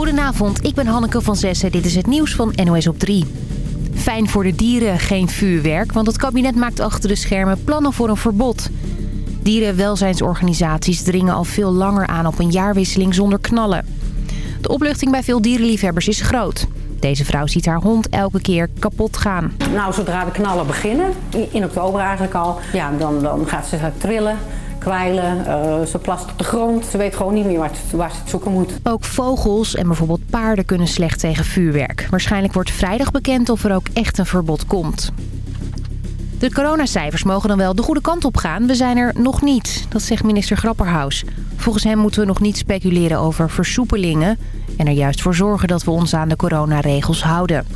Goedenavond, ik ben Hanneke van Zessen. Dit is het nieuws van NOS op 3. Fijn voor de dieren, geen vuurwerk, want het kabinet maakt achter de schermen plannen voor een verbod. Dierenwelzijnsorganisaties dringen al veel langer aan op een jaarwisseling zonder knallen. De opluchting bij veel dierenliefhebbers is groot. Deze vrouw ziet haar hond elke keer kapot gaan. Nou, zodra de knallen beginnen, in oktober eigenlijk al, ja, dan, dan gaat ze trillen kwijlen, uh, ze plast op de grond. Ze weet gewoon niet meer waar, waar, ze het zoeken moet. Ook vogels en bijvoorbeeld paarden kunnen slecht tegen vuurwerk. Waarschijnlijk wordt vrijdag bekend of er ook echt een verbod komt. De coronacijfers mogen dan wel de goede kant op gaan. We zijn er nog niet, dat zegt minister Grapperhaus. Volgens hem moeten we nog niet speculeren over versoepelingen... en er juist voor zorgen dat we ons aan de coronaregels houden.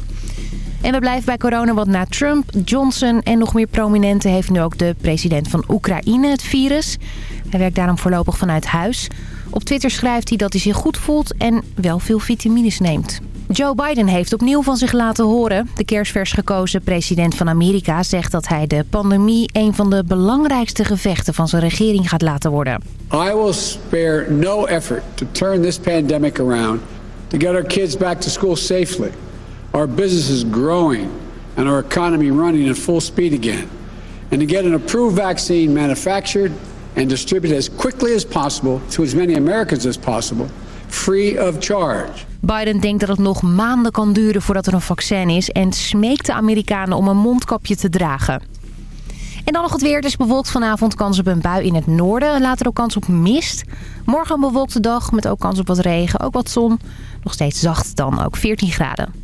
En we blijven bij corona, want na Trump, Johnson en nog meer prominenten... heeft nu ook de president van Oekraïne het virus. Hij werkt daarom voorlopig vanuit huis. Op Twitter schrijft hij dat hij zich goed voelt en wel veel vitamines neemt. Joe Biden heeft opnieuw van zich laten horen. De kerstvers gekozen president van Amerika zegt dat hij de pandemie... een van de belangrijkste gevechten van zijn regering gaat laten worden. I will spare no effort to turn this pandemic around... to get our kids back to school safely our businesses growing and our economy running at full speed again, and to get an approved vaccine manufactured and distributed as quickly as possible to as many Americans as possible, free of charge. Biden denkt dat het nog maanden kan duren voordat er een vaccin is en smeekt de Amerikanen om een mondkapje te dragen. En dan nog het weer. Het is bewolkt vanavond. Kans op een bui in het noorden. Later ook kans op mist. Morgen een bewolkte dag met ook kans op wat regen. Ook wat zon. Nog steeds zacht dan. Ook 14 graden.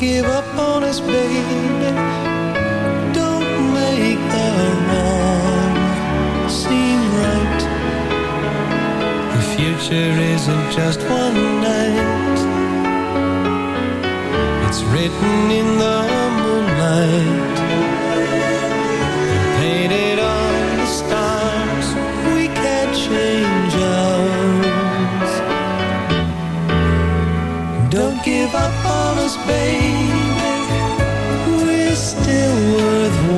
Give up on us, baby. Don't make the wrong seem right. The future isn't just one night. It's written in the moonlight. Painted on the stars. We can't change ours. Don't give up on us,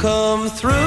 come through.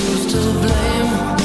Who's to blame?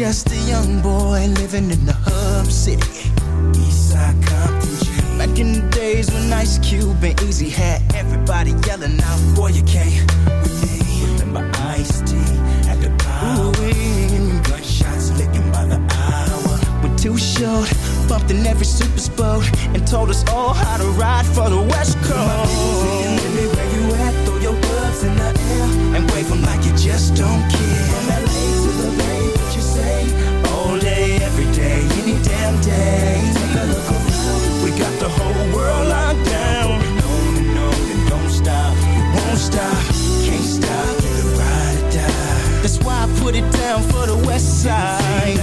Just a young boy living in the hub city. Eastside Compton G. Back in the days when Ice Cube and Eazy had everybody yelling out, Boy, you can't with me. Remember Ice T at the power. Gunshots licking by the hour. We're too short, bumped in every super boat, and told us all how to ride for the West Coast. Where you at? Throw your gloves in the air and wave 'em like you just don't care. Any. Take a look around. We got the whole world locked down. No, no, then don't stop. You won't stop. Can't stop. You ride or die. That's why I put it down for the West Side.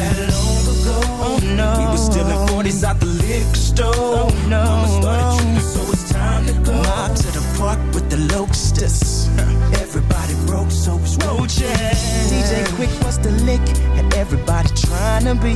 Oh no. We was stealing 40s out the liquor store. Oh no. Mama started tripping, so it's time to go. Mob to the park with the locusts. Everybody broke, so it's roaches. DJ Quik was the lick, and everybody trying to be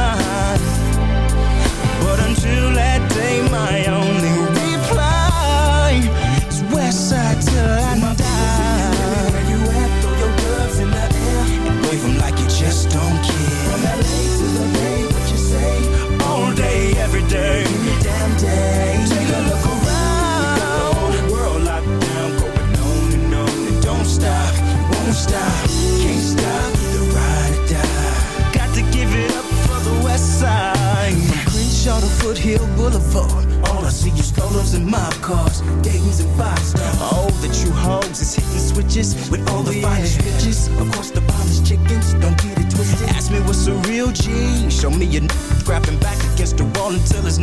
That day, my only reply is till I die. Where you at? Throw your gloves in the air and wave 'em like you just don't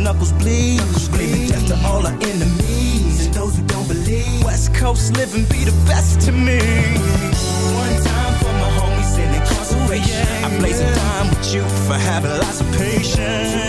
knuckles bleed. Screaming death to all our enemies and those who don't believe. West Coast living be the best to me. One time for my homies in incarceration. I blaze a dime with you for having lots of patience.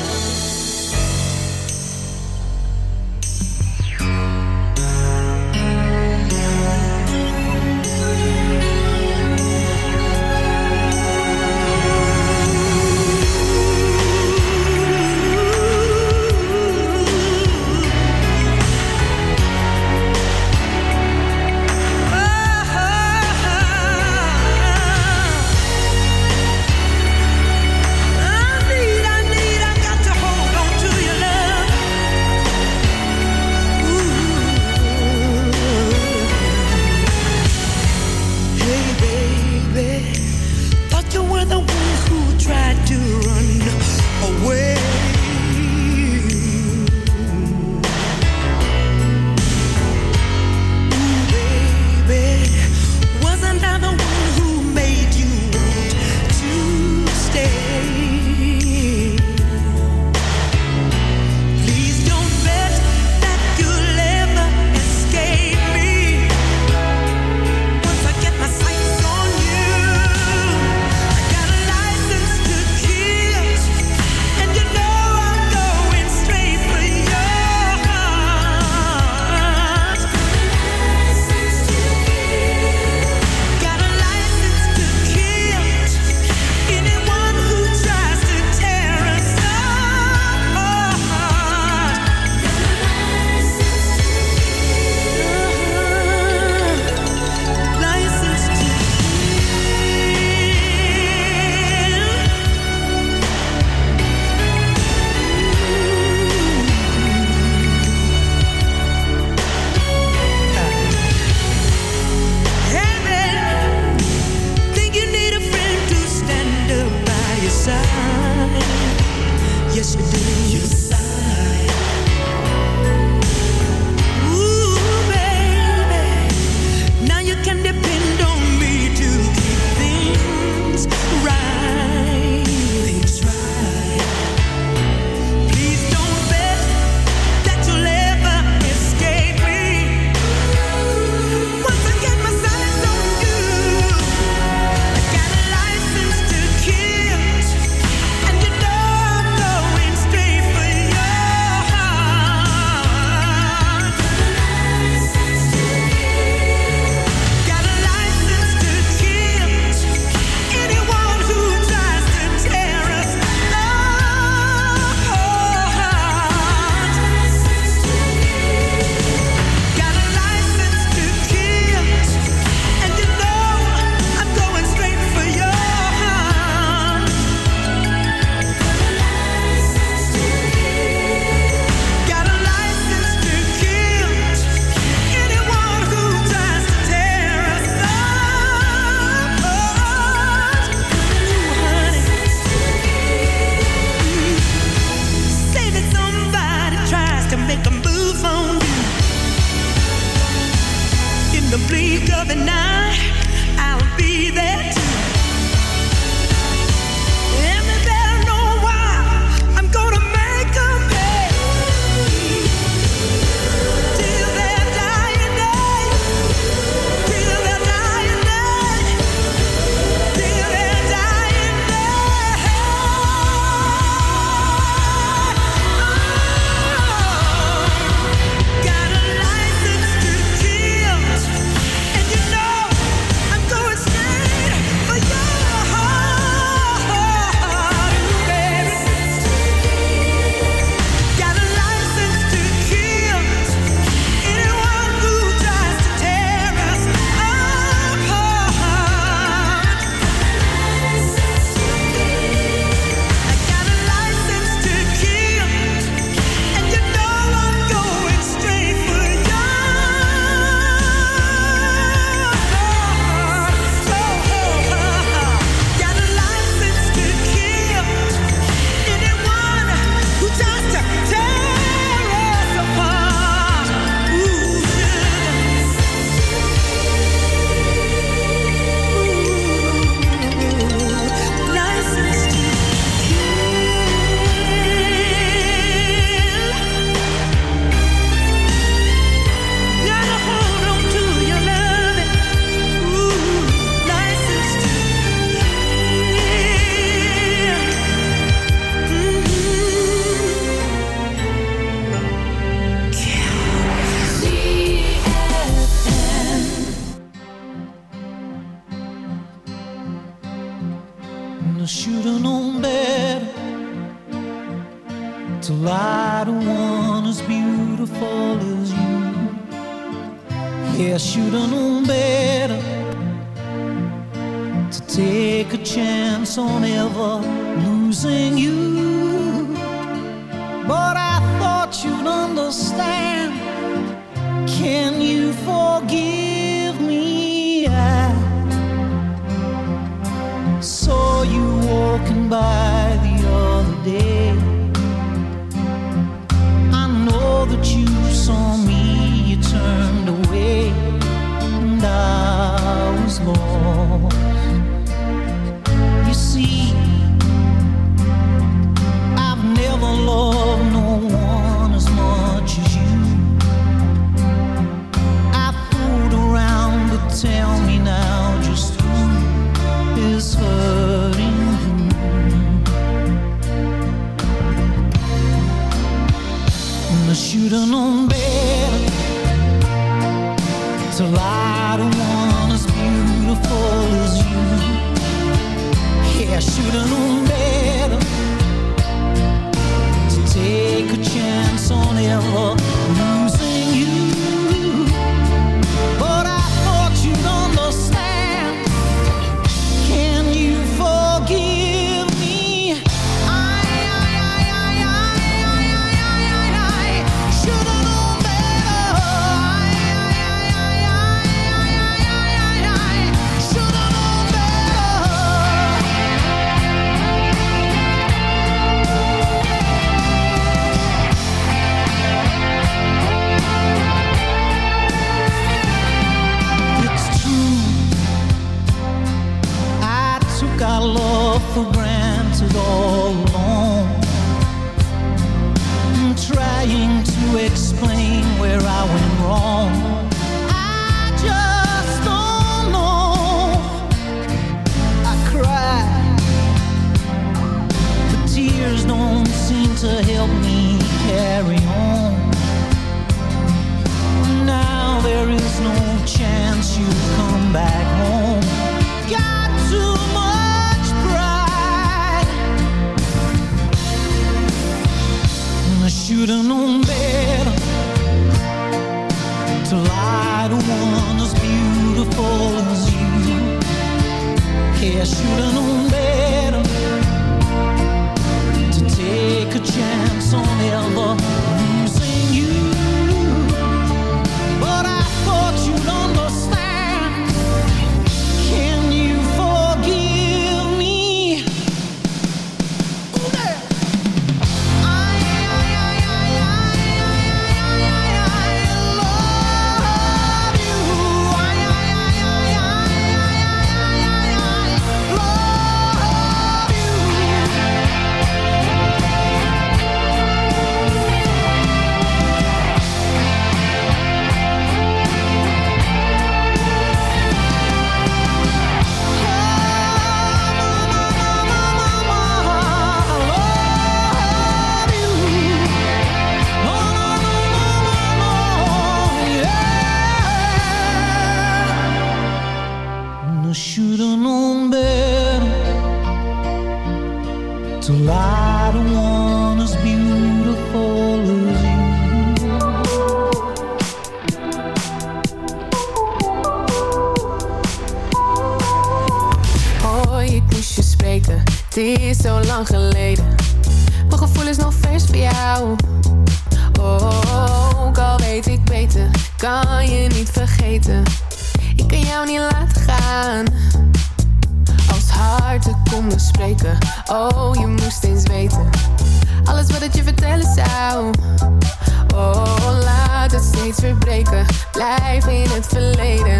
steeds weer. Blijf in het verleden